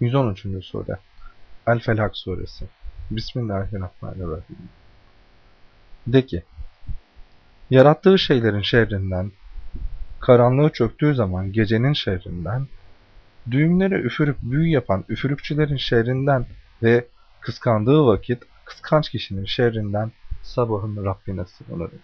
113. Sure El-Felak Suresi Bismillahirrahmanirrahim De ki, yarattığı şeylerin şerrinden, karanlığı çöktüğü zaman gecenin şerrinden, düğümlere üfürüp büyü yapan üfürükçülerin şerrinden ve kıskandığı vakit kıskanç kişinin şerrinden sabahın Rabbine sığınırım.